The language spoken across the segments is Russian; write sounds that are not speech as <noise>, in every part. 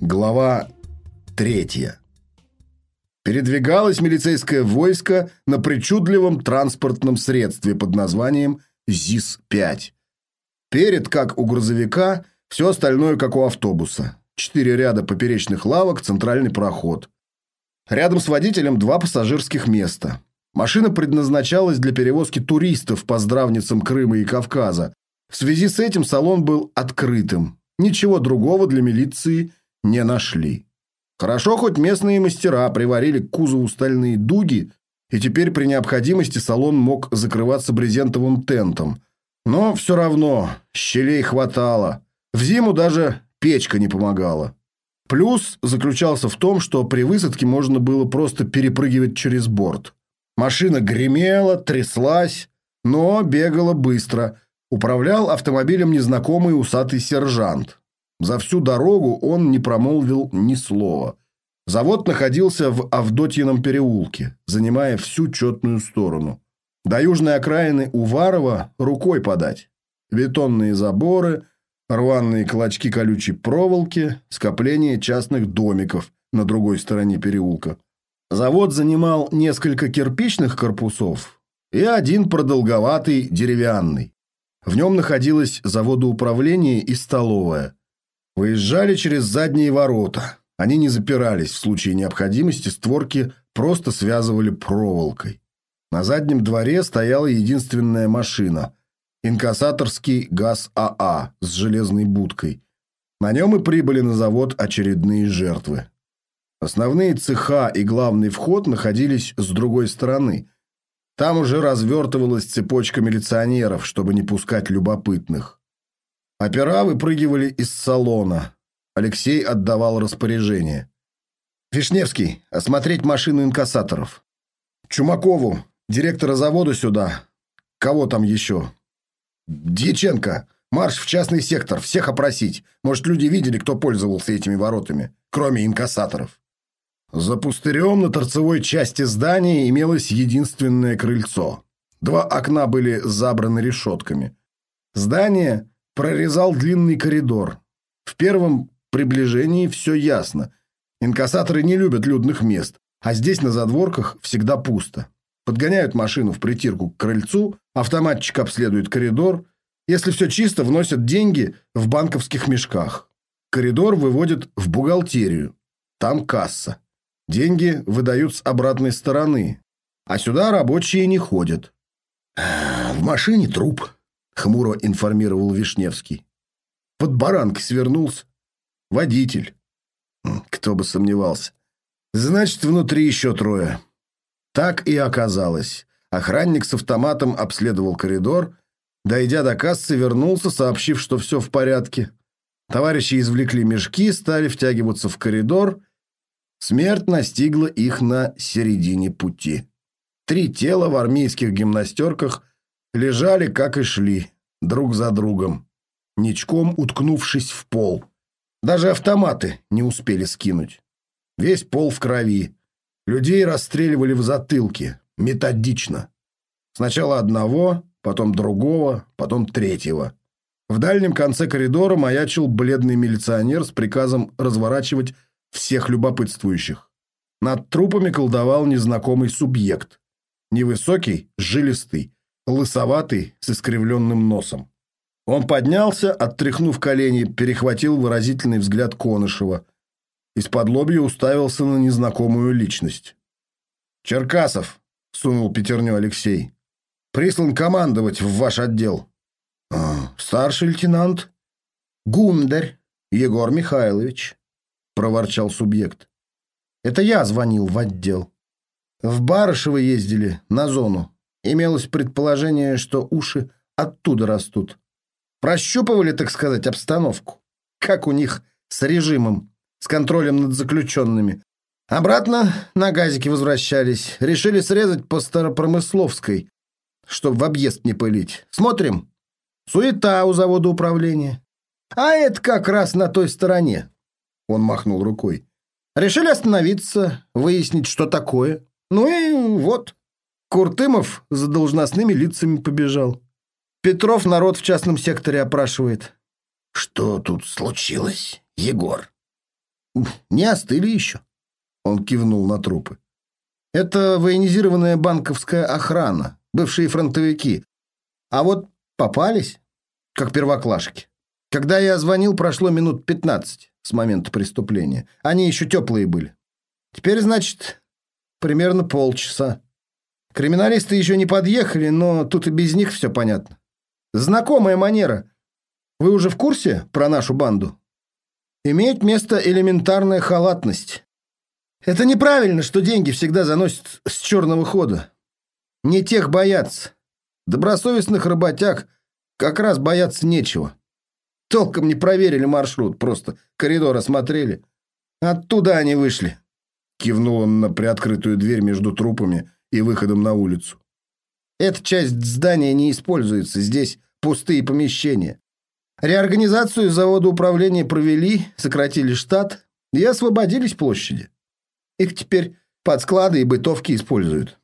Глава третья. Передвигалось милицейское войско на причудливом транспортном средстве под названием ЗИС-5. Перед, как у грузовика, все остальное, как у автобуса. Четыре ряда поперечных лавок, центральный проход. Рядом с водителем два пассажирских места. Машина предназначалась для перевозки туристов по здравницам Крыма и Кавказа. В связи с этим салон был открытым. Ничего другого для милиции не нашли. Хорошо, хоть местные мастера приварили к кузову стальные дуги, и теперь при необходимости салон мог закрываться брезентовым тентом. Но все равно щелей хватало. В зиму даже печка не помогала. Плюс заключался в том, что при высадке можно было просто перепрыгивать через борт. Машина гремела, тряслась, но бегала быстро. Управлял автомобилем незнакомый усатый сержант. За всю дорогу он не промолвил ни слова. Завод находился в Авдотьином переулке, занимая всю четную сторону. До южной окраины Уварова рукой подать. Бетонные заборы, рваные клочки колючей проволоки, скопление частных домиков на другой стороне переулка. Завод занимал несколько кирпичных корпусов и один продолговатый деревянный. В нем находилось заводоуправление и столовая – Выезжали через задние ворота. Они не запирались. В случае необходимости створки просто связывали проволокой. На заднем дворе стояла единственная машина – инкассаторский ГАЗ-АА а с железной будкой. На нем и прибыли на завод очередные жертвы. Основные цеха и главный вход находились с другой стороны. Там уже развертывалась цепочка милиционеров, чтобы не пускать любопытных. Опера выпрыгивали из салона. Алексей отдавал распоряжение. «Вишневский, осмотреть машину инкассаторов. Чумакову, директора завода сюда. Кого там еще? Дьяченко, марш в частный сектор, всех опросить. Может, люди видели, кто пользовался этими воротами, кроме инкассаторов». За пустырем на торцевой части здания имелось единственное крыльцо. Два окна были забраны решетками. Здание прорезал длинный коридор. В первом приближении все ясно. Инкассаторы не любят людных мест, а здесь на задворках всегда пусто. Подгоняют машину в притирку к крыльцу, автоматчик обследует коридор. Если все чисто, вносят деньги в банковских мешках. Коридор выводят в бухгалтерию. Там касса. Деньги выдают с обратной стороны. А сюда рабочие не ходят. В машине труп, хмуро информировал Вишневский. Под баранкой свернулся. Водитель. Кто бы сомневался. Значит, внутри еще трое. Так и оказалось. Охранник с автоматом обследовал коридор. Дойдя до кассы, вернулся, сообщив, что все в порядке. Товарищи извлекли мешки, стали втягиваться в коридор. Смерть настигла их на середине пути. Три тела в армейских гимнастерках лежали, как и шли, друг за другом, ничком уткнувшись в пол. Даже автоматы не успели скинуть. Весь пол в крови. Людей расстреливали в затылке, методично. Сначала одного, потом другого, потом третьего. В дальнем конце коридора маячил бледный милиционер с приказом разворачивать всех любопытствующих. Над трупами колдовал незнакомый субъект. Невысокий, жилистый, лысоватый, с искривленным носом. Он поднялся, оттряхнув колени, перехватил выразительный взгляд Конышева. Из-под лобья уставился на незнакомую личность. «Черкасов», — сунул пятерню Алексей, — «прислан командовать в ваш отдел». А, «Старший лейтенант Гундарь Егор Михайлович», — проворчал субъект. «Это я звонил в отдел. В Барышево ездили, на зону. Имелось предположение, что уши оттуда растут. Прощупывали, так сказать, обстановку. Как у них с режимом, с контролем над заключенными. Обратно на газике возвращались. Решили срезать по Старопромысловской, чтобы в объезд не пылить. Смотрим. Суета у завода управления. А это как раз на той стороне. Он махнул рукой. Решили остановиться, выяснить, что такое. Ну и вот. Куртымов за должностными лицами побежал. Петров народ в частном секторе опрашивает. Что тут случилось, Егор? не остыли еще. Он кивнул на трупы. Это военизированная банковская охрана, бывшие фронтовики. А вот попались, как первоклашки. Когда я звонил, прошло минут пятнадцать с момента преступления. Они еще теплые были. Теперь, значит, примерно полчаса. Криминалисты еще не подъехали, но тут и без них все понятно. Знакомая манера. Вы уже в курсе про нашу банду? Имеет место элементарная халатность. Это неправильно, что деньги всегда заносят с черного хода. Не тех боятся. Добросовестных работяг как раз бояться нечего. Толком не проверили маршрут, просто коридор осмотрели. Оттуда они вышли. Кивнул он на приоткрытую дверь между трупами и выходом на улицу. Эта часть здания не используется, здесь пустые помещения. Реорганизацию завода управления провели, сократили штат и освободились площади. Их теперь под склады и бытовки используют.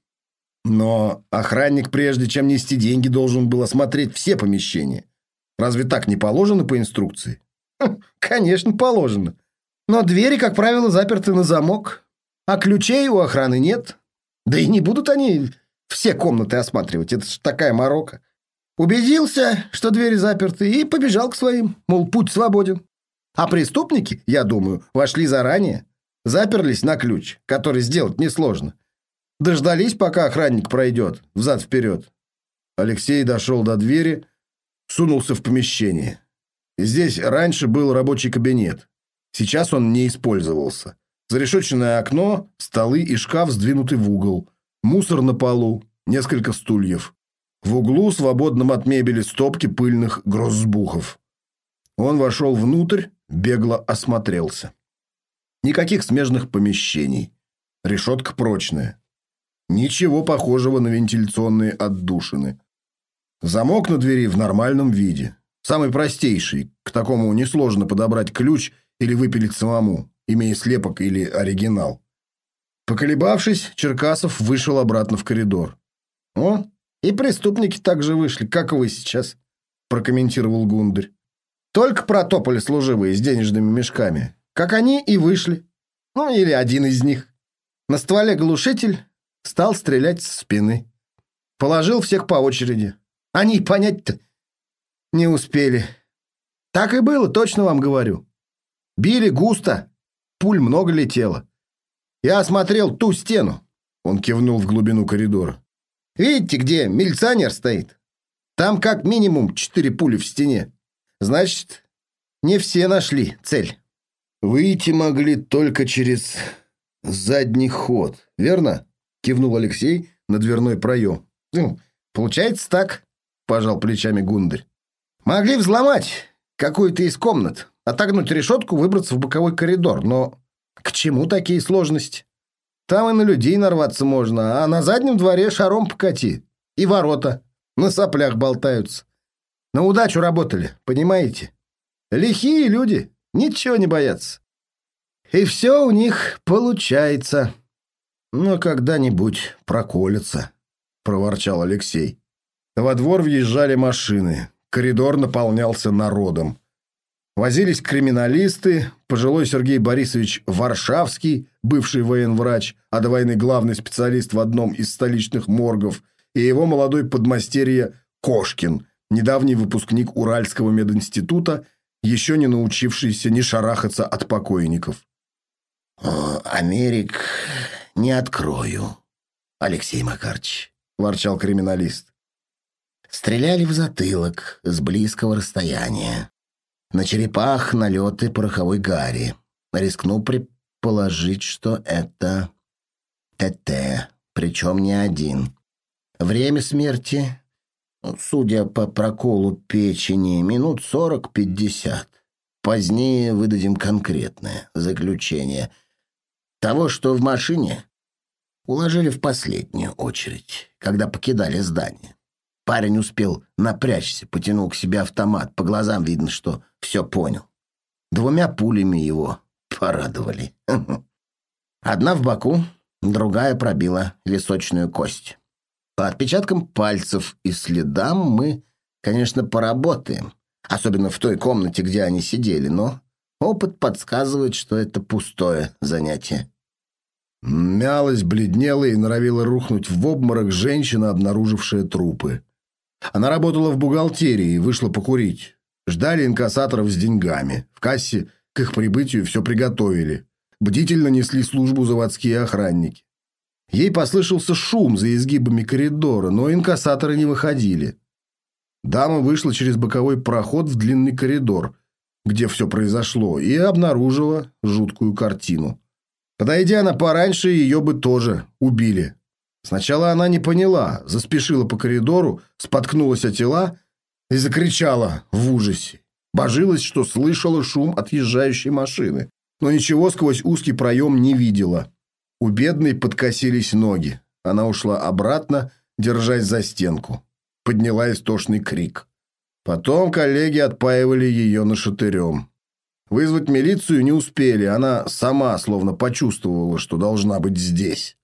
Но охранник, прежде чем нести деньги, должен был осмотреть все помещения. Разве так не положено по инструкции? Хм, конечно, положено. Но двери, как правило, заперты на замок, а ключей у охраны нет. Да и не будут они все комнаты осматривать, это ж такая морока. Убедился, что двери заперты, и побежал к своим, мол, путь свободен. А преступники, я думаю, вошли заранее, заперлись на ключ, который сделать несложно. Дождались, пока охранник пройдет, взад-вперед. Алексей дошел до двери, сунулся в помещение. Здесь раньше был рабочий кабинет. Сейчас он не использовался. Зарешетченное окно, столы и шкаф сдвинуты в угол. Мусор на полу, несколько стульев. В углу, свободном от мебели, стопки пыльных гроссбухов. Он вошел внутрь, бегло осмотрелся. Никаких смежных помещений. Решетка прочная. Ничего похожего на вентиляционные отдушины. Замок на двери в нормальном виде. Самый простейший. К такому несложно подобрать ключ или выпилить самому, имея слепок или оригинал. Поколебавшись, Черкасов вышел обратно в коридор. «О, и преступники также вышли, как вы сейчас», – прокомментировал Гундарь. «Только протопали служивые с денежными мешками. Как они и вышли. Ну, или один из них. На стволе глушитель стал стрелять с спины. Положил всех по очереди. Они понять-то не успели. Так и было, точно вам говорю. Били густо, пуль много летело. Я осмотрел ту стену. Он кивнул в глубину коридора. Видите, где милиционер стоит? Там как минимум четыре пули в стене. Значит, не все нашли цель. Выйти могли только через задний ход, верно? Кивнул Алексей на дверной проем. Ну, получается так, пожал плечами Гундарь. Могли взломать какую-то из комнат, отогнуть решетку, выбраться в боковой коридор, но к чему такие сложности? Там и на людей нарваться можно, а на заднем дворе шаром покати. И ворота на соплях болтаются. На удачу работали, понимаете? Лихие люди, ничего не боятся. И все у них получается. Но когда-нибудь проколется, проворчал Алексей. Во двор въезжали машины. Коридор наполнялся народом. Возились криминалисты, пожилой Сергей Борисович Варшавский, бывший военврач, а до войны главный специалист в одном из столичных моргов, и его молодой подмастерье Кошкин, недавний выпускник Уральского мединститута, еще не научившийся не шарахаться от покойников. «Америк не открою, Алексей Макарч», — ворчал криминалист. Стреляли в затылок с близкого расстояния. На черепах налеты пороховой гари. Рискну предположить, что это ТТ, причем не один. Время смерти, судя по проколу печени, минут сорок-пятьдесят. Позднее выдадим конкретное заключение. Того, что в машине, уложили в последнюю очередь, когда покидали здание. Парень успел напрячься, потянул к себе автомат. По глазам видно, что все понял. Двумя пулями его порадовали. <laughs> Одна в боку, другая пробила височную кость. По отпечаткам пальцев и следам мы, конечно, поработаем. Особенно в той комнате, где они сидели, но Опыт подсказывает, что это пустое занятие. Мялась, бледнела и норовила рухнуть в обморок женщина, обнаружившая трупы. Она работала в бухгалтерии и вышла покурить. Ждали инкассаторов с деньгами. В кассе к их прибытию все приготовили. Бдительно несли службу заводские охранники. Ей послышался шум за изгибами коридора, но инкассаторы не выходили. Дама вышла через боковой проход в длинный коридор, где все произошло, и обнаружила жуткую картину. Подойдя она пораньше, ее бы тоже убили. Сначала она не поняла, заспешила по коридору, споткнулась о тела и закричала в ужасе. Божилась, что слышала шум отъезжающей машины, но ничего сквозь узкий проем не видела. У бедной подкосились ноги. Она ушла обратно, держась за стенку. Подняла истошный крик. Потом коллеги отпаивали ее нашатырем. Вызвать милицию не успели, она сама словно почувствовала, что должна быть здесь.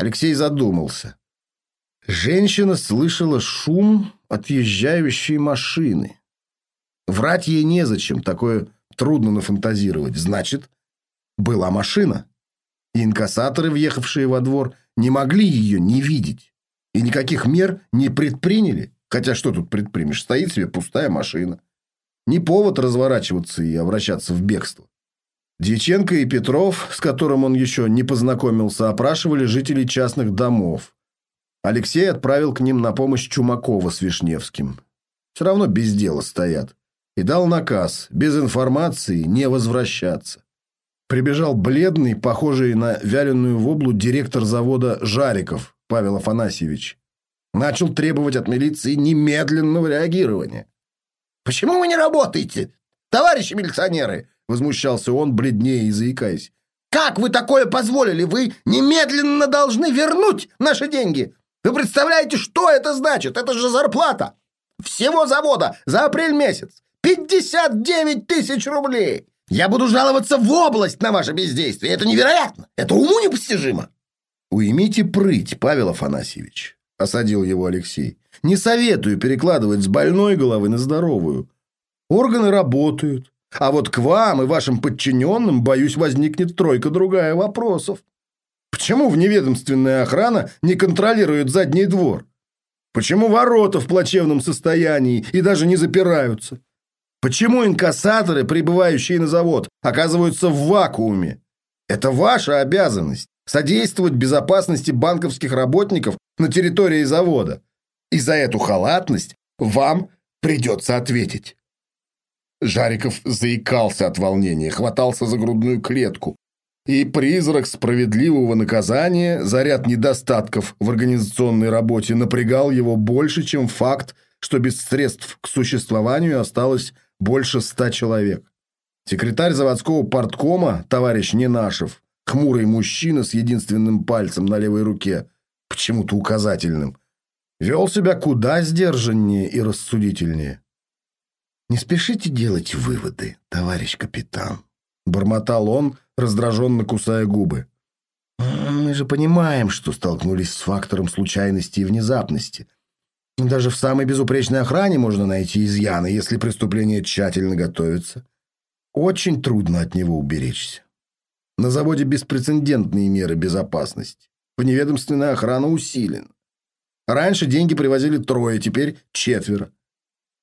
Алексей задумался. Женщина слышала шум отъезжающей машины. Врать ей незачем, такое трудно нафантазировать. Значит, была машина. И инкассаторы, въехавшие во двор, не могли ее не видеть. И никаких мер не предприняли. Хотя что тут предпримешь? Стоит себе пустая машина. Не повод разворачиваться и обращаться в бегство. Дьяченко и Петров, с которым он еще не познакомился, опрашивали жителей частных домов. Алексей отправил к ним на помощь Чумакова с Вишневским. Все равно без дела стоят. И дал наказ, без информации не возвращаться. Прибежал бледный, похожий на вяленую воблу директор завода «Жариков» Павел Афанасьевич. Начал требовать от милиции немедленного реагирования. «Почему вы не работаете, товарищи милиционеры?» Возмущался он, бледнее и заикаясь. «Как вы такое позволили? Вы немедленно должны вернуть наши деньги! Вы представляете, что это значит? Это же зарплата! Всего завода за апрель месяц! 59 тысяч рублей! Я буду жаловаться в область на ваше бездействие! Это невероятно! Это уму непостижимо!» «Уймите прыть, Павел Афанасьевич!» – осадил его Алексей. Не советую перекладывать с больной головы на здоровую. Органы работают. А вот к вам и вашим подчиненным, боюсь, возникнет тройка-другая вопросов. Почему вневедомственная охрана не контролирует задний двор? Почему ворота в плачевном состоянии и даже не запираются? Почему инкассаторы, прибывающие на завод, оказываются в вакууме? Это ваша обязанность – содействовать безопасности банковских работников на территории завода. И за эту халатность вам придется ответить. Жариков заикался от волнения, хватался за грудную клетку. И призрак справедливого наказания за ряд недостатков в организационной работе напрягал его больше, чем факт, что без средств к существованию осталось больше ста человек. Секретарь заводского порткома, товарищ Ненашев, хмурый мужчина с единственным пальцем на левой руке, почему-то указательным, вел себя куда сдержаннее и рассудительнее. «Не спешите делать выводы, товарищ капитан», — бормотал он, раздраженно кусая губы. «Мы же понимаем, что столкнулись с фактором случайности и внезапности. Даже в самой безупречной охране можно найти изъяны, если преступление тщательно готовится. Очень трудно от него уберечься. На заводе беспрецедентные меры безопасности. Вневедомственная охрана усилена. Раньше деньги привозили трое, теперь четверо.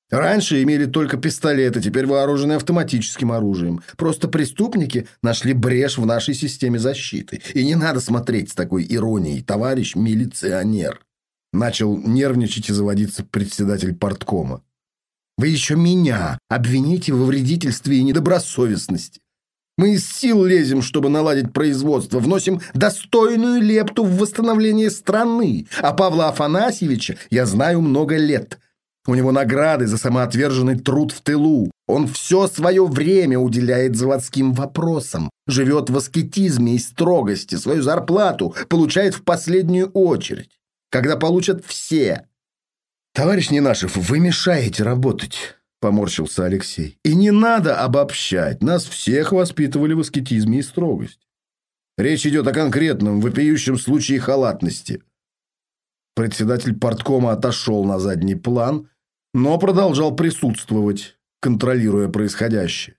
Раньше имели только пистолеты, теперь вооружены автоматическим оружием. Просто преступники нашли брешь в нашей системе защиты. И не надо смотреть с такой иронией, товарищ милиционер. Начал нервничать и заводиться председатель порткома. Вы еще меня обвините во вредительстве и недобросовестности. Мы из сил лезем, чтобы наладить производство, вносим достойную лепту в восстановление страны. А Павла Афанасьевича я знаю много лет. У него награды за самоотверженный труд в тылу. Он все свое время уделяет заводским вопросам, живет в аскетизме и строгости, свою зарплату получает в последнюю очередь, когда получат все. Товарищ Ненашев, вы мешаете работать. – поморщился Алексей. «И не надо обобщать. Нас всех воспитывали в аскетизме и строгости. Речь идет о конкретном, вопиющем случае халатности». Председатель порткома отошел на задний план, но продолжал присутствовать, контролируя происходящее.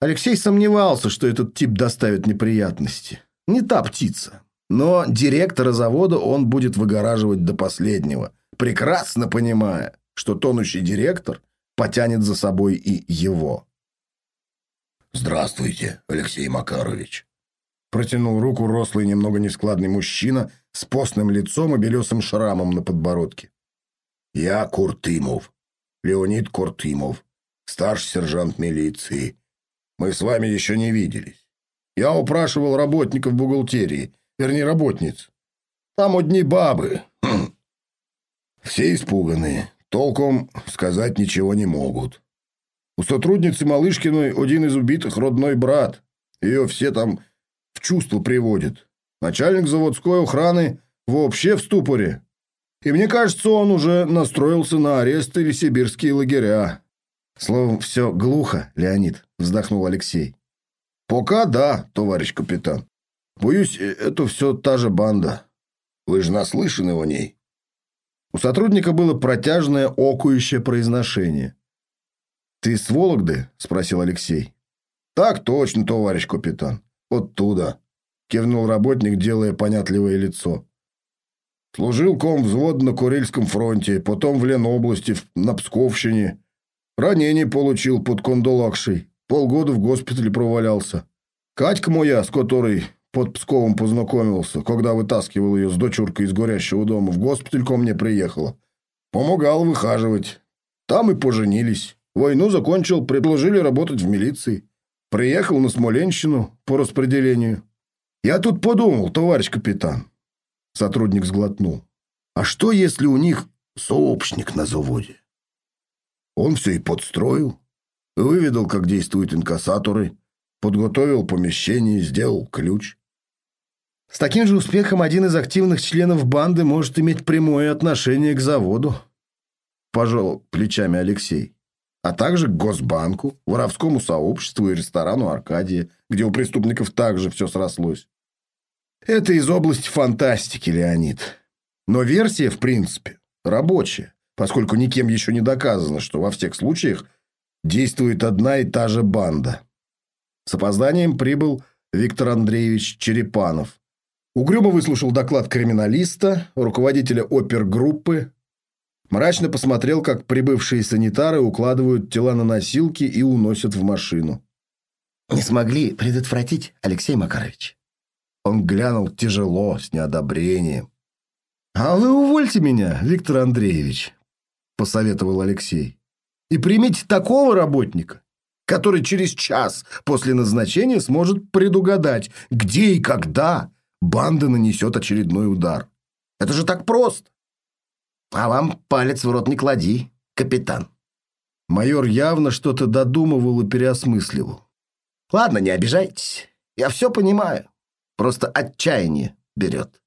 Алексей сомневался, что этот тип доставит неприятности. Не та птица. Но директора завода он будет выгораживать до последнего, прекрасно понимая, что тонущий директор потянет за собой и его. «Здравствуйте, Алексей Макарович!» Протянул руку рослый, немного нескладный мужчина с постным лицом и белесым шрамом на подбородке. «Я Куртымов, Леонид Куртымов, старший сержант милиции. Мы с вами еще не виделись. Я упрашивал работников бухгалтерии, вернее, работниц. Там одни бабы. Хм. Все испуганы, толком сказать ничего не могут. У сотрудницы Малышкиной один из убитых родной брат. Ее все там в чувство приводят. Начальник заводской охраны вообще в ступоре. И мне кажется, он уже настроился на арест или сибирские лагеря. Словом, все глухо, Леонид, вздохнул Алексей. Пока да, товарищ капитан. Боюсь, э, это все та же банда. Вы же наслышаны о ней. У сотрудника было протяжное окующее произношение. «Ты с Вологды?» – спросил Алексей. «Так точно, товарищ капитан. Оттуда», – кивнул работник, делая понятливое лицо. «Служил ком взвод на Курильском фронте, потом в Ленобласти, на Псковщине. Ранение получил под Кондолакшей. Полгода в госпитале провалялся. Катька моя, с которой под Псковом познакомился, когда вытаскивал ее с дочуркой из горящего дома, в госпиталь ко мне приехала. Помогал выхаживать. Там и поженились. Войну закончил, предложили работать в милиции. Приехал на Смоленщину по распределению. Я тут подумал, товарищ капитан. Сотрудник сглотнул. А что, если у них сообщник на заводе? Он все и подстроил. Выведал, как действуют инкассаторы, подготовил помещение, сделал ключ. С таким же успехом один из активных членов банды может иметь прямое отношение к заводу. Пожал плечами Алексей. А также к Госбанку, воровскому сообществу и ресторану «Аркадия», где у преступников также все срослось. Это из области фантастики, Леонид. Но версия, в принципе, рабочая, поскольку никем еще не доказано, что во всех случаях действует одна и та же банда. С опозданием прибыл Виктор Андреевич Черепанов. Угрюмо выслушал доклад криминалиста, руководителя опергруппы, мрачно посмотрел, как прибывшие санитары укладывают тела на носилки и уносят в машину. «Не смогли предотвратить, Алексей Макарович?» Он глянул тяжело, с неодобрением. «А вы увольте меня, Виктор Андреевич», — посоветовал Алексей и примите такого работника, который через час после назначения сможет предугадать, где и когда банда нанесет очередной удар. Это же так просто. А вам палец в рот не клади, капитан. Майор явно что-то додумывал и переосмысливал. Ладно, не обижайтесь. Я все понимаю. Просто отчаяние берет.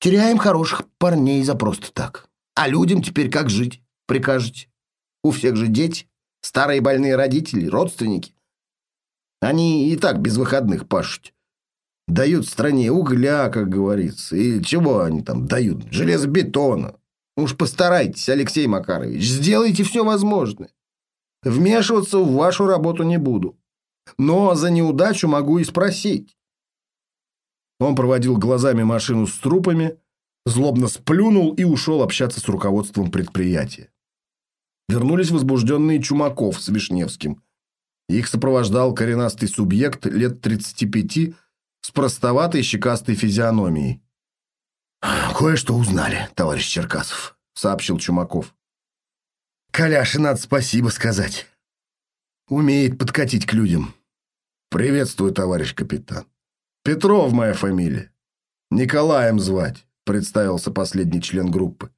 Теряем хороших парней за просто так. А людям теперь как жить, прикажете? У всех же дети, старые больные родители, родственники. Они и так без выходных пашут. Дают стране угля, как говорится. И чего они там дают? Железобетона. Уж постарайтесь, Алексей Макарович, сделайте все возможное. Вмешиваться в вашу работу не буду. Но за неудачу могу и спросить. Он проводил глазами машину с трупами, злобно сплюнул и ушел общаться с руководством предприятия вернулись возбужденные Чумаков с Вишневским. Их сопровождал коренастый субъект лет 35 с простоватой щекастой физиономией. «Кое-что узнали, товарищ Черкасов», — сообщил Чумаков. «Коляше надо спасибо сказать. Умеет подкатить к людям. Приветствую, товарищ капитан. Петров моя фамилия. Николаем звать», — представился последний член группы.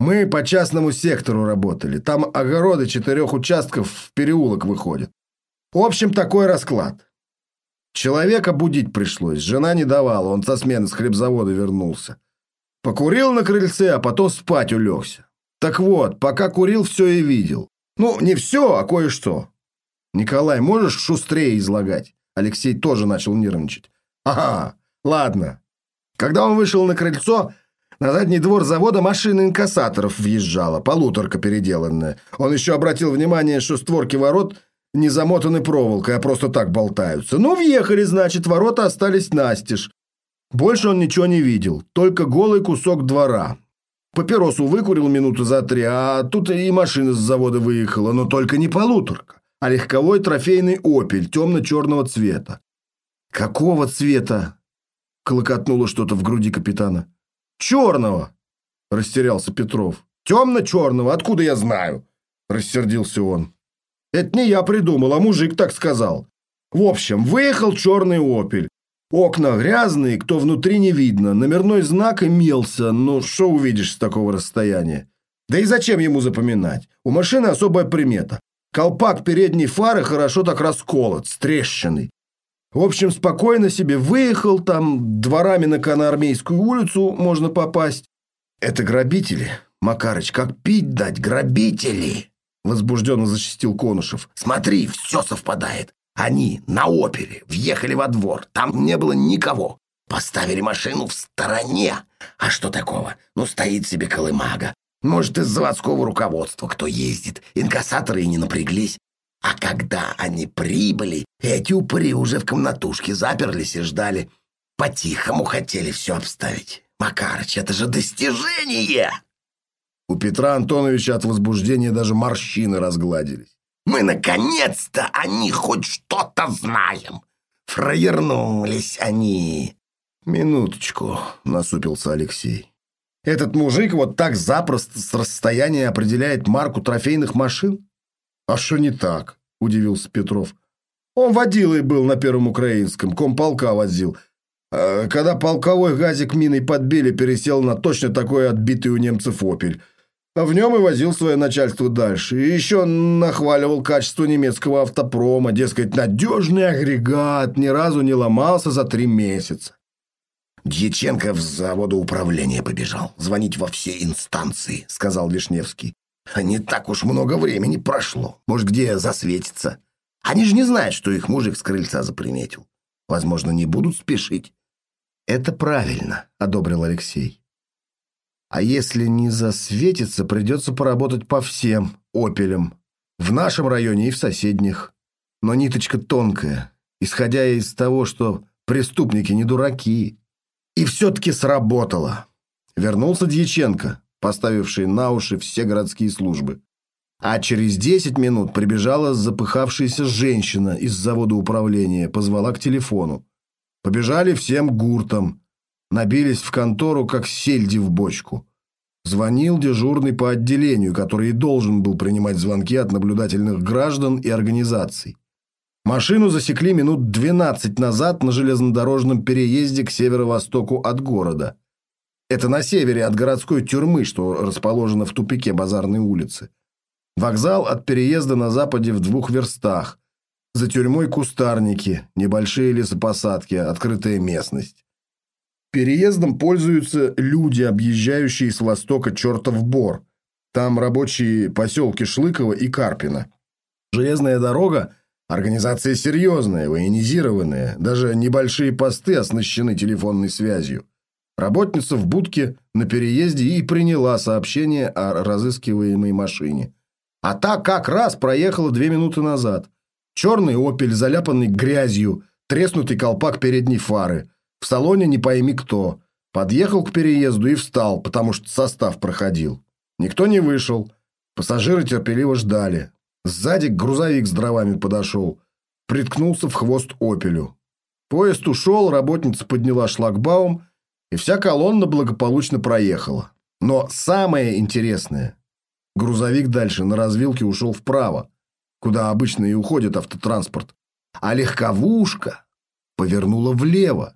Мы по частному сектору работали. Там огороды четырех участков в переулок выходят. В общем, такой расклад. Человека будить пришлось. Жена не давала. Он со смены с хлебзавода вернулся. Покурил на крыльце, а потом спать улегся. Так вот, пока курил, все и видел. Ну, не все, а кое-что. Николай, можешь шустрее излагать? Алексей тоже начал нервничать. Ага, ладно. Когда он вышел на крыльцо, на задний двор завода машина инкассаторов въезжала, полуторка переделанная. Он еще обратил внимание, что створки ворот не замотаны проволокой, а просто так болтаются. Ну, въехали, значит, ворота остались настежь. Больше он ничего не видел, только голый кусок двора. Папиросу выкурил минуты за три, а тут и машина с завода выехала, но только не полуторка, а легковой трофейный «Опель» темно-черного цвета. «Какого цвета?» — клокотнуло что-то в груди капитана. «Черного!» — растерялся Петров. «Темно-черного? Откуда я знаю?» — рассердился он. «Это не я придумал, а мужик так сказал. В общем, выехал черный «Опель». Окна грязные, кто внутри не видно. Номерной знак имелся, но что увидишь с такого расстояния? Да и зачем ему запоминать? У машины особая примета. Колпак передней фары хорошо так расколот, стрещенный. В общем, спокойно себе выехал, там дворами на Коноармейскую улицу можно попасть. Это грабители, Макарыч, как пить дать, грабители! Возбужденно зачастил Конышев. Смотри, все совпадает. Они на опере въехали во двор. Там не было никого. Поставили машину в стороне. А что такого? Ну, стоит себе колымага. Может, из заводского руководства кто ездит. Инкассаторы и не напряглись. А когда они прибыли, эти упыри уже в комнатушке заперлись и ждали. По-тихому хотели все обставить. Макарыч, это же достижение! У Петра Антоновича от возбуждения даже морщины разгладились. Мы наконец-то о них хоть что-то знаем. Фраернулись они. Минуточку, насупился Алексей. Этот мужик вот так запросто с расстояния определяет марку трофейных машин? А что не так? Удивился Петров. Он водилой был на Первом Украинском, комполка возил. А когда полковой газик миной подбили, пересел на точно такой отбитый у немцев «Опель». А в нем и возил свое начальство дальше. И еще нахваливал качество немецкого автопрома. Дескать, надежный агрегат, ни разу не ломался за три месяца. «Дьяченко в заводоуправление побежал. Звонить во все инстанции», — сказал Вишневский. «Не так уж много времени прошло. Может, где засветится. Они же не знают, что их мужик с крыльца заприметил. Возможно, не будут спешить». «Это правильно», — одобрил Алексей. А если не засветится, придется поработать по всем «Опелям». В нашем районе и в соседних. Но ниточка тонкая, исходя из того, что преступники не дураки. И все-таки сработало. Вернулся Дьяченко, поставивший на уши все городские службы. А через 10 минут прибежала запыхавшаяся женщина из завода управления, позвала к телефону. Побежали всем гуртом. Набились в контору, как сельди в бочку. Звонил дежурный по отделению, который и должен был принимать звонки от наблюдательных граждан и организаций. Машину засекли минут 12 назад на железнодорожном переезде к северо-востоку от города. Это на севере от городской тюрьмы, что расположено в тупике базарной улицы. Вокзал от переезда на западе в двух верстах. За тюрьмой кустарники, небольшие лесопосадки, открытая местность. Переездом пользуются люди, объезжающие с востока чертов бор. Там рабочие поселки Шлыково и Карпина. Железная дорога – организация серьезная, военизированная. Даже небольшие посты оснащены телефонной связью. Работница в будке на переезде и приняла сообщение о разыскиваемой машине. А та как раз проехала две минуты назад. Черный «Опель», заляпанный грязью, треснутый колпак передней фары – в салоне не пойми кто. Подъехал к переезду и встал, потому что состав проходил. Никто не вышел. Пассажиры терпеливо ждали. Сзади грузовик с дровами подошел. Приткнулся в хвост «Опелю». Поезд ушел, работница подняла шлагбаум, и вся колонна благополучно проехала. Но самое интересное, грузовик дальше на развилке ушел вправо, куда обычно и уходит автотранспорт, а легковушка повернула влево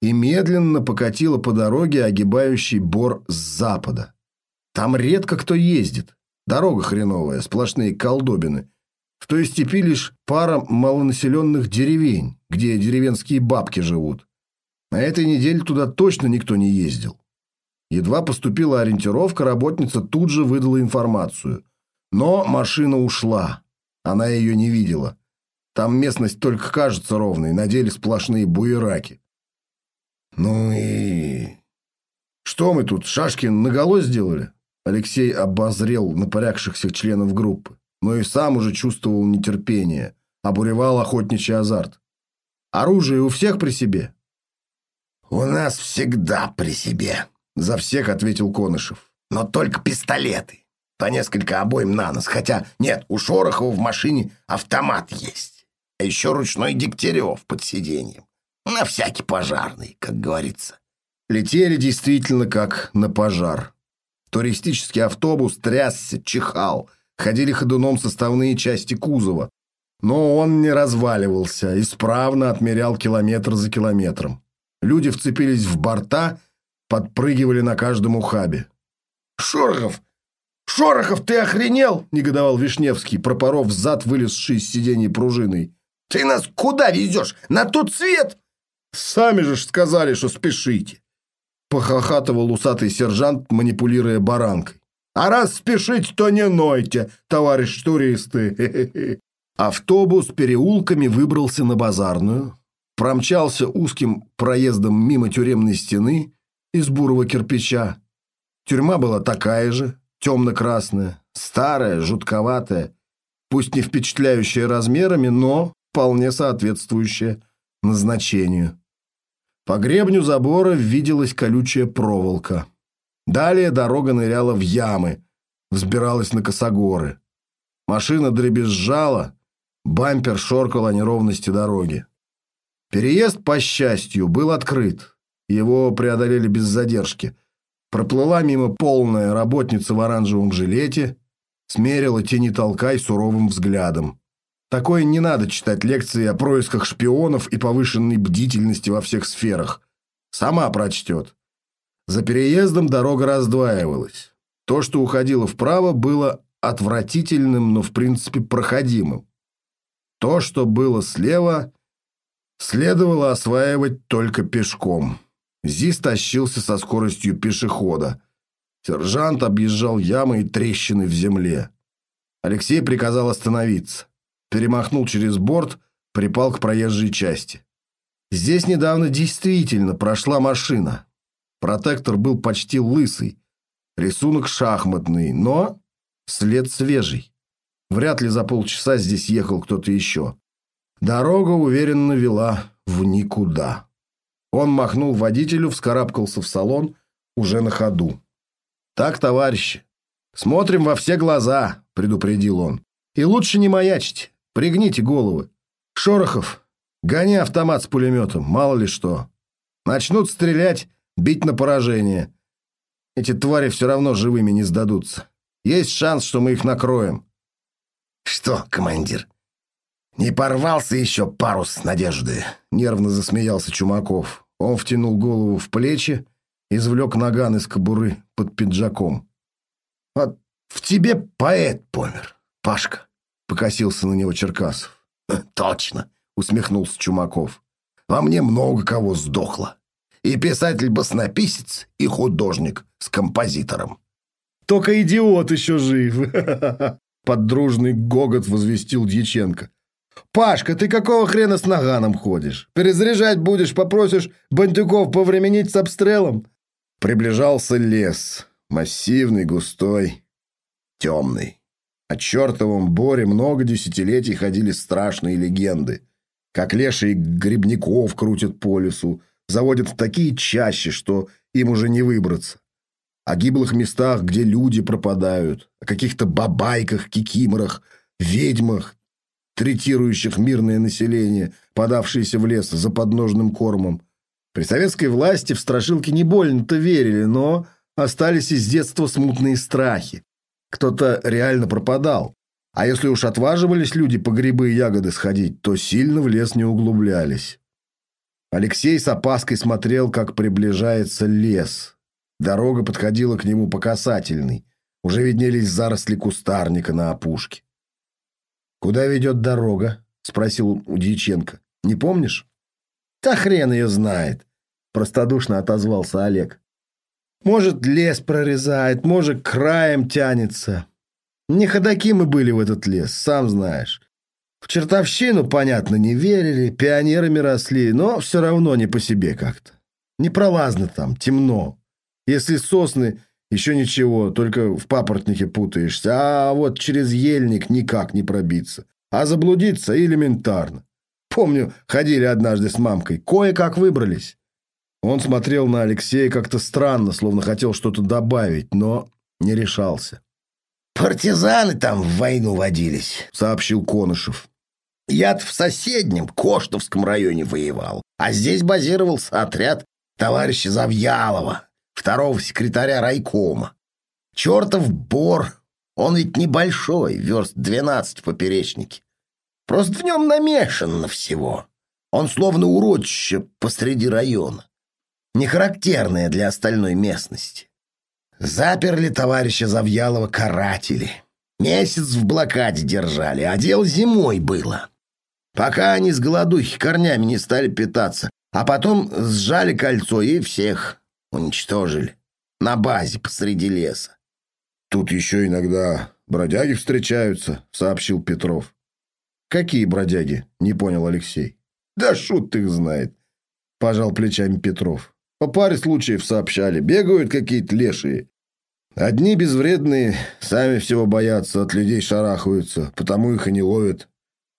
и медленно покатила по дороге, огибающей бор с запада. Там редко кто ездит. Дорога хреновая, сплошные колдобины. В той степи лишь пара малонаселенных деревень, где деревенские бабки живут. На этой неделе туда точно никто не ездил. Едва поступила ориентировка, работница тут же выдала информацию. Но машина ушла. Она ее не видела. Там местность только кажется ровной, на деле сплошные буераки. «Ну и... что мы тут, шашки наголо сделали?» Алексей обозрел напрягшихся членов группы. но и сам уже чувствовал нетерпение, обуревал охотничий азарт. «Оружие у всех при себе?» «У нас всегда при себе», — за всех ответил Конышев. «Но только пистолеты. По несколько обоим на нос. Хотя нет, у Шорохова в машине автомат есть. А еще ручной Дегтярев под сиденьем. На всякий пожарный, как говорится». Летели действительно как на пожар. Туристический автобус трясся, чихал, ходили ходуном составные части кузова. Но он не разваливался, исправно отмерял километр за километром. Люди вцепились в борта, подпрыгивали на каждом ухабе. «Шорохов! Шорохов, ты охренел?» — негодовал Вишневский, пропоров зад вылезший из сидений пружиной. «Ты нас куда везешь? На тот свет?» «Сами же сказали, что спешите!» Похохатывал усатый сержант, манипулируя баранкой. «А раз спешить, то не нойте, товарищ туристы!» <laughs> Автобус переулками выбрался на базарную, промчался узким проездом мимо тюремной стены из бурого кирпича. Тюрьма была такая же, темно-красная, старая, жутковатая, пусть не впечатляющая размерами, но вполне соответствующая назначению. По гребню забора виделась колючая проволока. Далее дорога ныряла в ямы, взбиралась на косогоры. Машина дребезжала, бампер шоркал о неровности дороги. Переезд, по счастью, был открыт. Его преодолели без задержки. Проплыла мимо полная работница в оранжевом жилете, смерила тени толкай суровым взглядом. Такое не надо читать лекции о происках шпионов и повышенной бдительности во всех сферах. Сама прочтет. За переездом дорога раздваивалась. То, что уходило вправо, было отвратительным, но в принципе проходимым. То, что было слева, следовало осваивать только пешком. Зис тащился со скоростью пешехода. Сержант объезжал ямы и трещины в земле. Алексей приказал остановиться перемахнул через борт, припал к проезжей части. Здесь недавно действительно прошла машина. Протектор был почти лысый, рисунок шахматный, но след свежий. Вряд ли за полчаса здесь ехал кто-то еще. Дорога уверенно вела в никуда. Он махнул водителю, вскарабкался в салон, уже на ходу. «Так, товарищи, смотрим во все глаза», — предупредил он. «И лучше не маячить. Пригните головы. Шорохов, гони автомат с пулеметом, мало ли что. Начнут стрелять, бить на поражение. Эти твари все равно живыми не сдадутся. Есть шанс, что мы их накроем. Что, командир, не порвался еще парус надежды? Нервно засмеялся Чумаков. Он втянул голову в плечи, извлек наган из кобуры под пиджаком. Вот в тебе поэт помер, Пашка. Покосился на него Черкасов. «Точно!» — усмехнулся Чумаков. «Во мне много кого сдохло. И писатель-баснописец, и художник с композитором». «Только идиот еще жив!» <laughs> Под дружный гогот возвестил Дьяченко. «Пашка, ты какого хрена с наганом ходишь? Перезаряжать будешь, попросишь бандюков повременить с обстрелом?» Приближался лес. Массивный, густой, темный. О чертовом Боре много десятилетий ходили страшные легенды. Как леший грибников крутят по лесу, заводят такие чаще, что им уже не выбраться. О гиблых местах, где люди пропадают, о каких-то бабайках, кикиморах, ведьмах, третирующих мирное население, подавшееся в лес за подножным кормом. При советской власти в страшилки не больно-то верили, но остались из детства смутные страхи. Кто-то реально пропадал. А если уж отваживались люди по грибы и ягоды сходить, то сильно в лес не углублялись. Алексей с опаской смотрел, как приближается лес. Дорога подходила к нему по касательной. Уже виднелись заросли кустарника на опушке. «Куда ведет дорога?» — спросил у Дьяченко. «Не помнишь?» «Да хрен ее знает!» — простодушно отозвался Олег. Может, лес прорезает, может, краем тянется. Не ходаки мы были в этот лес, сам знаешь. В чертовщину, понятно, не верили, пионерами росли, но все равно не по себе как-то. Непролазно там, темно. Если сосны Еще ничего, только в папоротнике путаешься, а вот через ельник никак не пробиться. А заблудиться элементарно. Помню, ходили однажды с мамкой, кое-как выбрались. Он смотрел на Алексея как-то странно, словно хотел что-то добавить, но не решался. «Партизаны там в войну водились», — сообщил Конышев. «Я-то в соседнем, Коштовском районе воевал, а здесь базировался отряд товарища Завьялова, второго секретаря райкома. Чертов бор, он ведь небольшой, верст двенадцать в поперечнике. Просто в нем намешано всего. Он словно урочище посреди района, не характерное для остальной местности. Заперли товарища Завьялова каратели. Месяц в блокаде держали, а дело зимой было. Пока они с голодухи корнями не стали питаться, а потом сжали кольцо и всех уничтожили. На базе посреди леса. «Тут еще иногда бродяги встречаются», — сообщил Петров. «Какие бродяги?» — не понял Алексей. «Да шут их знает», — пожал плечами Петров. По паре случаев сообщали. Бегают какие-то лешие. Одни безвредные, сами всего боятся, от людей шарахаются, потому их и не ловят.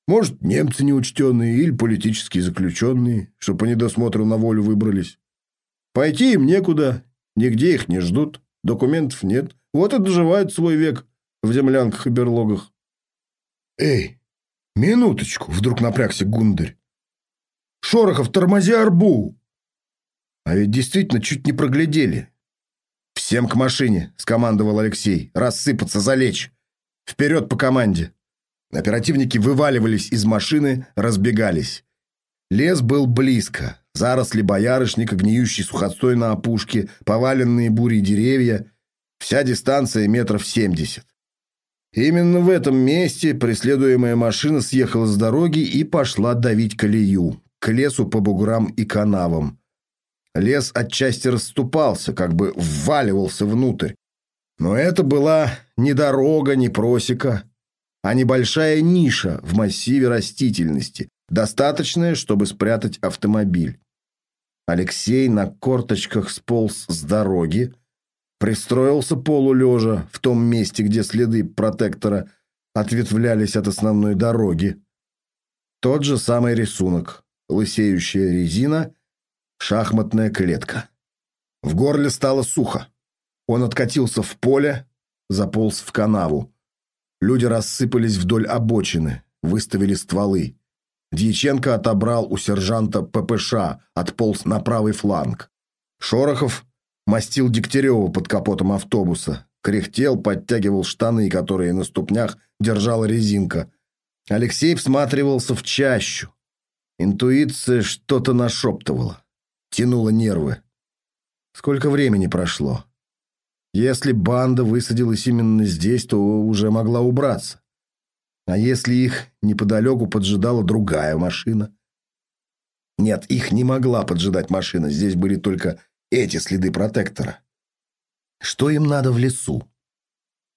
Может, немцы неучтенные или политические заключенные, что по недосмотру на волю выбрались. Пойти им некуда, нигде их не ждут, документов нет. Вот и доживают свой век в землянках и берлогах. «Эй, минуточку!» — вдруг напрягся Гундарь. «Шорохов, тормози арбу!» А ведь действительно чуть не проглядели. «Всем к машине!» – скомандовал Алексей. «Рассыпаться, залечь! Вперед по команде!» Оперативники вываливались из машины, разбегались. Лес был близко. Заросли боярышника, гниющий сухостой на опушке, поваленные бурей деревья. Вся дистанция метров семьдесят. Именно в этом месте преследуемая машина съехала с дороги и пошла давить колею, к лесу по буграм и канавам. Лес отчасти расступался, как бы вваливался внутрь. Но это была не дорога, не просека, а небольшая ниша в массиве растительности, достаточная, чтобы спрятать автомобиль. Алексей на корточках сполз с дороги, пристроился полулежа в том месте, где следы протектора ответвлялись от основной дороги. Тот же самый рисунок. Лысеющая резина Шахматная клетка. В горле стало сухо. Он откатился в поле, заполз в канаву. Люди рассыпались вдоль обочины, выставили стволы. Дьяченко отобрал у сержанта ППШ, отполз на правый фланг. Шорохов мастил Дегтярева под капотом автобуса. Кряхтел, подтягивал штаны, которые на ступнях держала резинка. Алексей всматривался в чащу. Интуиция что-то нашептывала тянуло нервы. Сколько времени прошло? Если банда высадилась именно здесь, то уже могла убраться. А если их неподалеку поджидала другая машина? Нет, их не могла поджидать машина. Здесь были только эти следы протектора. Что им надо в лесу?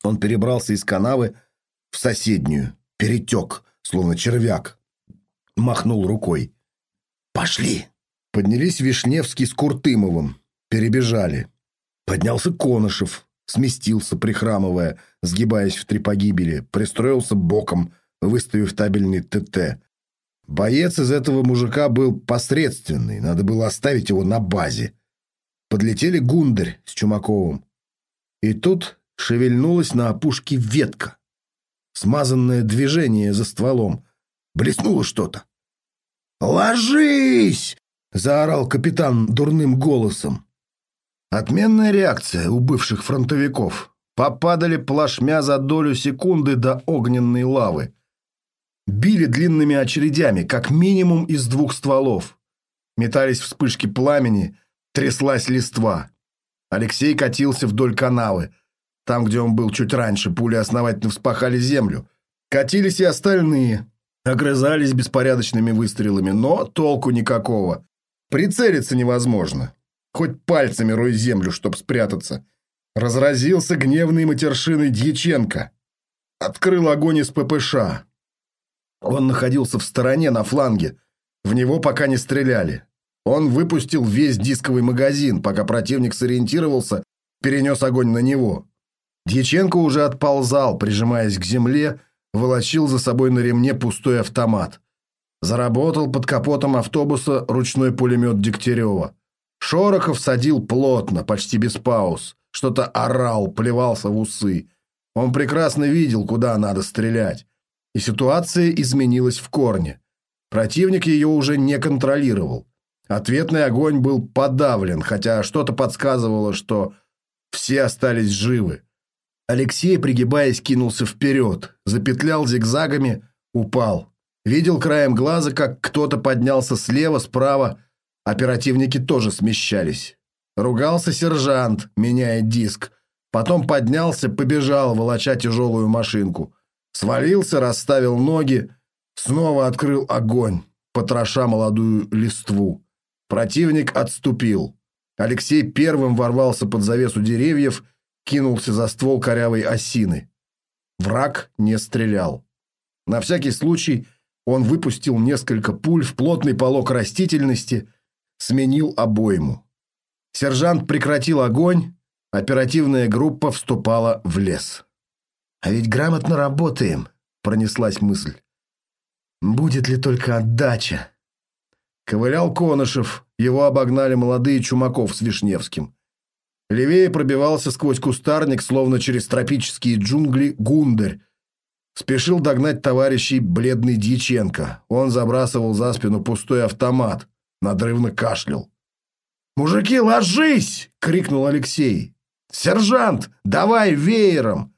Он перебрался из канавы в соседнюю, перетек, словно червяк. Махнул рукой. «Пошли!» Поднялись Вишневский с Куртымовым. Перебежали. Поднялся Конышев. Сместился, прихрамывая, сгибаясь в три погибели. Пристроился боком, выставив табельный ТТ. Боец из этого мужика был посредственный. Надо было оставить его на базе. Подлетели Гундарь с Чумаковым. И тут шевельнулась на опушке ветка. Смазанное движение за стволом. Блеснуло что-то. «Ложись!» Заорал капитан дурным голосом. Отменная реакция у бывших фронтовиков. Попадали плашмя за долю секунды до огненной лавы. Били длинными очередями, как минимум из двух стволов. Метались вспышки пламени, тряслась листва. Алексей катился вдоль канавы. Там, где он был чуть раньше, пули основательно вспахали землю. Катились и остальные. Огрызались беспорядочными выстрелами, но толку никакого. Прицелиться невозможно. Хоть пальцами рой землю, чтоб спрятаться. Разразился гневный матершиной Дьяченко. Открыл огонь из ППШ. Он находился в стороне, на фланге. В него пока не стреляли. Он выпустил весь дисковый магазин, пока противник сориентировался перенес огонь на него. Дьяченко уже отползал, прижимаясь к земле, волочил за собой на ремне пустой автомат. Заработал под капотом автобуса ручной пулемет Дегтярева. Шорохов садил плотно, почти без пауз. Что-то орал, плевался в усы. Он прекрасно видел, куда надо стрелять. И ситуация изменилась в корне. Противник ее уже не контролировал. Ответный огонь был подавлен, хотя что-то подсказывало, что все остались живы. Алексей, пригибаясь, кинулся вперед, запетлял зигзагами, упал. Видел краем глаза, как кто-то поднялся слева, справа. Оперативники тоже смещались. Ругался сержант, меняя диск. Потом поднялся, побежал, волоча тяжелую машинку. Свалился, расставил ноги. Снова открыл огонь, потроша молодую листву. Противник отступил. Алексей первым ворвался под завесу деревьев кинулся за ствол корявой осины. Враг не стрелял. На всякий случай он выпустил несколько пуль в плотный полог растительности, сменил обойму. Сержант прекратил огонь, оперативная группа вступала в лес. «А ведь грамотно работаем», — пронеслась мысль. «Будет ли только отдача?» Ковылял Конышев, его обогнали молодые Чумаков с Вишневским. Левее пробивался сквозь кустарник, словно через тропические джунгли, гундарь. Спешил догнать товарищей бледный Дьяченко. Он забрасывал за спину пустой автомат. Надрывно кашлял. «Мужики, ложись!» — крикнул Алексей. «Сержант, давай веером!»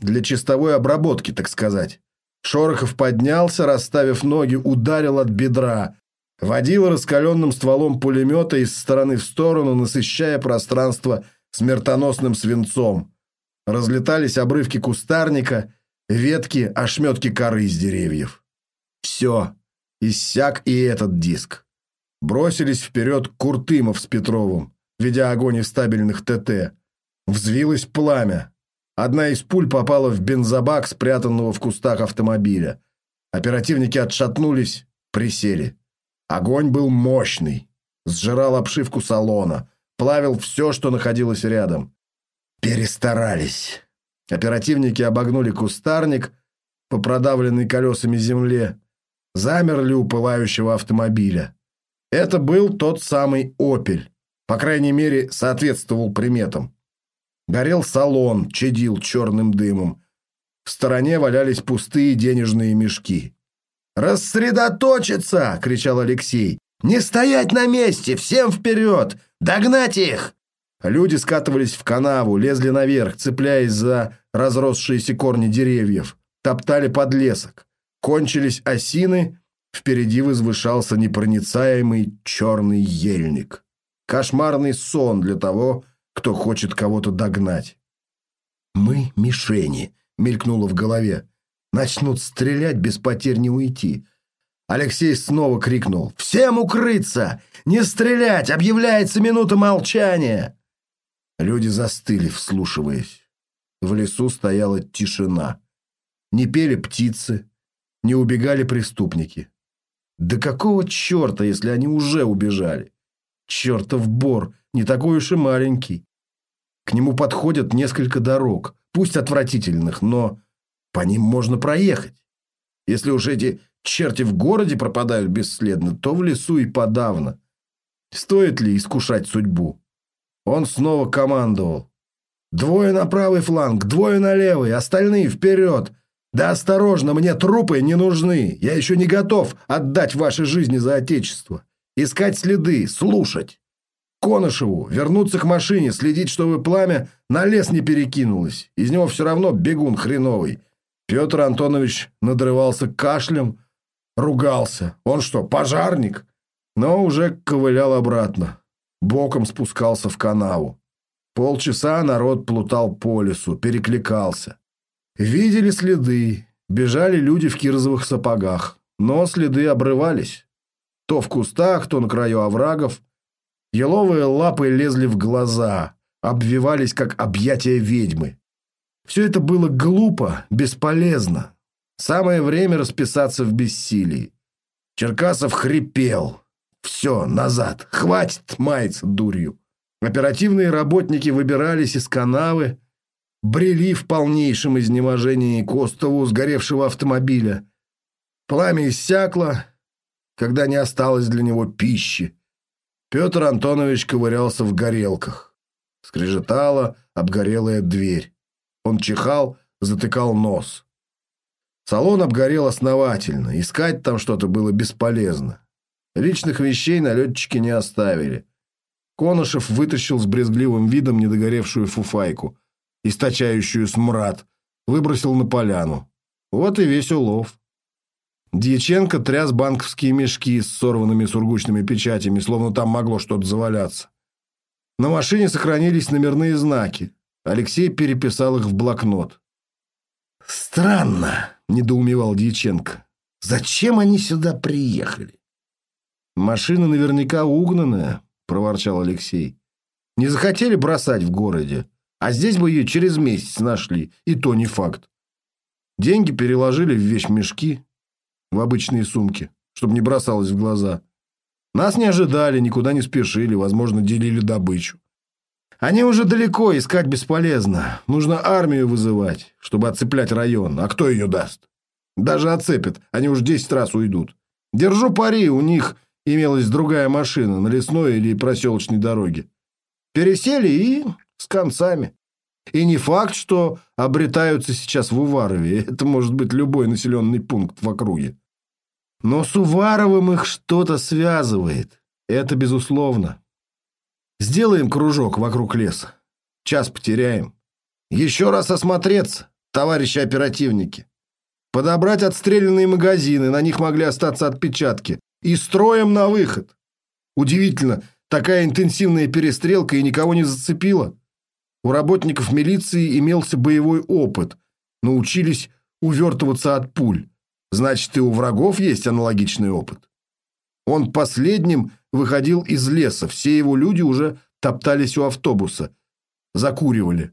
Для чистовой обработки, так сказать. Шорохов поднялся, расставив ноги, ударил от бедра. Водил раскаленным стволом пулемета из стороны в сторону, насыщая пространство смертоносным свинцом. Разлетались обрывки кустарника, ветки, ошметки коры из деревьев. Все, иссяк и этот диск. Бросились вперед Куртымов с Петровым, ведя огонь из стабильных ТТ. Взвилось пламя. Одна из пуль попала в бензобак, спрятанного в кустах автомобиля. Оперативники отшатнулись, присели. Огонь был мощный, сжирал обшивку салона, плавил все, что находилось рядом. Перестарались. Оперативники обогнули кустарник по продавленной колесами земле, замерли у пылающего автомобиля. Это был тот самый «Опель», по крайней мере, соответствовал приметам. Горел салон, чадил черным дымом. В стороне валялись пустые денежные мешки. «Рассредоточиться!» — кричал Алексей. «Не стоять на месте! Всем вперед! Догнать их!» Люди скатывались в канаву, лезли наверх, цепляясь за разросшиеся корни деревьев, топтали подлесок. Кончились осины, впереди возвышался непроницаемый черный ельник. Кошмарный сон для того, кто хочет кого-то догнать. «Мы — мишени», — мелькнуло в голове. Начнут стрелять, без потерь не уйти. Алексей снова крикнул. «Всем укрыться! Не стрелять! Объявляется минута молчания!» Люди застыли, вслушиваясь. В лесу стояла тишина. Не пели птицы, не убегали преступники. Да какого черта, если они уже убежали? Чертов бор, не такой уж и маленький. К нему подходят несколько дорог, пусть отвратительных, но по ним можно проехать. Если уж эти черти в городе пропадают бесследно, то в лесу и подавно. Стоит ли искушать судьбу? Он снова командовал. «Двое на правый фланг, двое на левый, остальные вперед! Да осторожно, мне трупы не нужны, я еще не готов отдать ваши жизни за отечество. Искать следы, слушать. Конышеву, вернуться к машине, следить, чтобы пламя на лес не перекинулось. Из него все равно бегун хреновый. Петр Антонович надрывался кашлем, ругался. Он что, пожарник? Но уже ковылял обратно. Боком спускался в канаву. Полчаса народ плутал по лесу, перекликался. Видели следы, бежали люди в кирзовых сапогах, но следы обрывались. То в кустах, то на краю оврагов. Еловые лапы лезли в глаза, обвивались, как объятия ведьмы. Все это было глупо, бесполезно. Самое время расписаться в бессилии. Черкасов хрипел. Все, назад. Хватит маяться дурью. Оперативные работники выбирались из канавы, брели в полнейшем изнеможении к остову сгоревшего автомобиля. Пламя иссякло, когда не осталось для него пищи. Петр Антонович ковырялся в горелках. Скрежетала обгорелая дверь. Он чихал, затыкал нос. Салон обгорел основательно. Искать там что-то было бесполезно. Личных вещей налетчики не оставили. Конышев вытащил с брезгливым видом недогоревшую фуфайку, источающую смрад, выбросил на поляну. Вот и весь улов. Дьяченко тряс банковские мешки с сорванными сургучными печатями, словно там могло что-то заваляться. На машине сохранились номерные знаки. Алексей переписал их в блокнот. «Странно», — недоумевал Дьяченко. «Зачем они сюда приехали?» «Машина наверняка угнанная», — проворчал Алексей. «Не захотели бросать в городе, а здесь бы ее через месяц нашли, и то не факт. Деньги переложили в вещмешки, в обычные сумки, чтобы не бросалось в глаза. Нас не ожидали, никуда не спешили, возможно, делили добычу. Они уже далеко, искать бесполезно. Нужно армию вызывать, чтобы отцеплять район. А кто ее даст? Даже отцепят, они уж десять раз уйдут. Держу пари, у них имелась другая машина на лесной или проселочной дороге. Пересели и с концами. И не факт, что обретаются сейчас в Уварове. <laughs> Это может быть любой населенный пункт в округе. Но с Уваровым их что-то связывает. Это безусловно. Сделаем кружок вокруг леса. Час потеряем. Еще раз осмотреться, товарищи оперативники. Подобрать отстрелянные магазины, на них могли остаться отпечатки и строем на выход. Удивительно, такая интенсивная перестрелка и никого не зацепила. У работников милиции имелся боевой опыт, научились увертываться от пуль. Значит, и у врагов есть аналогичный опыт. Он последним выходил из леса, все его люди уже топтались у автобуса, закуривали.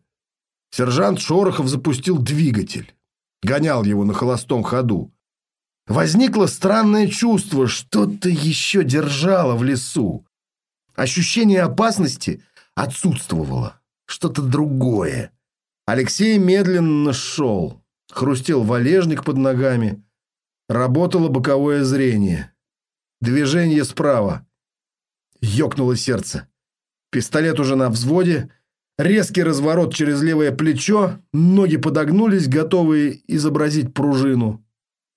Сержант Шорохов запустил двигатель, гонял его на холостом ходу. Возникло странное чувство, что-то еще держало в лесу. Ощущение опасности отсутствовало. Что-то другое. Алексей медленно шел. Хрустел валежник под ногами. Работало боковое зрение. Движение справа. Ёкнуло сердце. Пистолет уже на взводе. Резкий разворот через левое плечо. Ноги подогнулись, готовые изобразить пружину.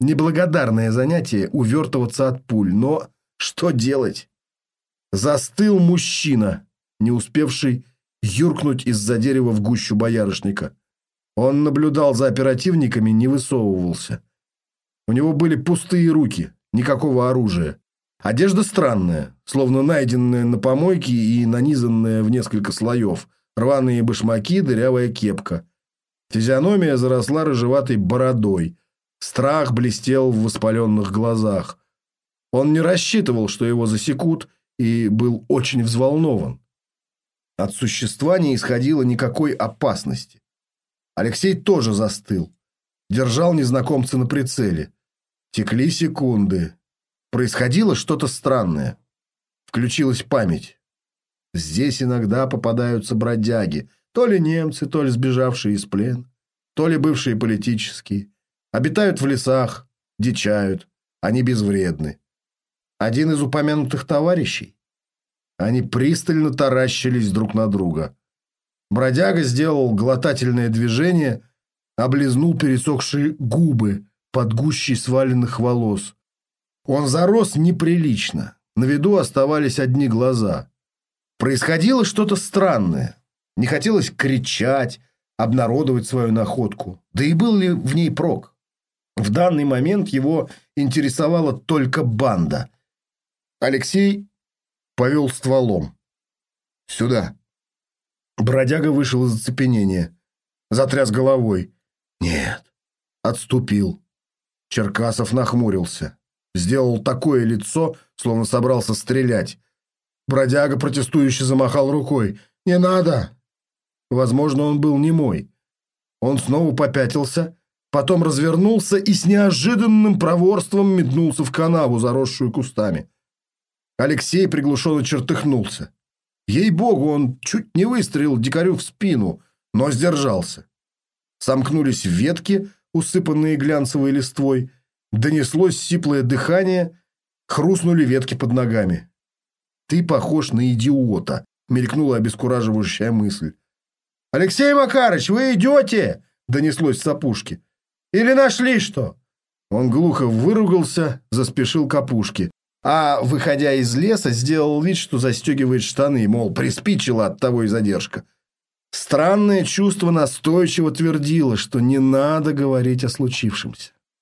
Неблагодарное занятие увертываться от пуль, но что делать? Застыл мужчина, не успевший юркнуть из-за дерева в гущу боярышника. Он наблюдал за оперативниками, не высовывался. У него были пустые руки, никакого оружия. Одежда странная, словно найденная на помойке и нанизанная в несколько слоев. Рваные башмаки, дырявая кепка. Физиономия заросла рыжеватой бородой – Страх блестел в воспаленных глазах. Он не рассчитывал, что его засекут, и был очень взволнован. От существа не исходило никакой опасности. Алексей тоже застыл. Держал незнакомца на прицеле. Текли секунды. Происходило что-то странное. Включилась память. Здесь иногда попадаются бродяги. То ли немцы, то ли сбежавшие из плен, то ли бывшие политические. Обитают в лесах, дичают, они безвредны. Один из упомянутых товарищей? Они пристально таращились друг на друга. Бродяга сделал глотательное движение, облизнул пересохшие губы под гущей сваленных волос. Он зарос неприлично. На виду оставались одни глаза. Происходило что-то странное. Не хотелось кричать, обнародовать свою находку. Да и был ли в ней прок? В данный момент его интересовала только банда. Алексей повел стволом. «Сюда». Бродяга вышел из оцепенения. Затряс головой. «Нет». Отступил. Черкасов нахмурился. Сделал такое лицо, словно собрался стрелять. Бродяга протестующе замахал рукой. «Не надо!» Возможно, он был немой. Он снова попятился, Потом развернулся и с неожиданным проворством метнулся в канаву, заросшую кустами. Алексей приглушенно чертыхнулся. Ей-богу, он чуть не выстрелил дикарю в спину, но сдержался. Сомкнулись ветки, усыпанные глянцевой листвой, донеслось сиплое дыхание, хрустнули ветки под ногами. «Ты похож на идиота», — мелькнула обескураживающая мысль. «Алексей Макарыч, вы идете?» — донеслось с опушки. «Или нашли что?» Он глухо выругался, заспешил к опушке. А, выходя из леса, сделал вид, что застегивает штаны, мол, приспичило от того и задержка. Странное чувство настойчиво твердило, что не надо говорить о случившемся.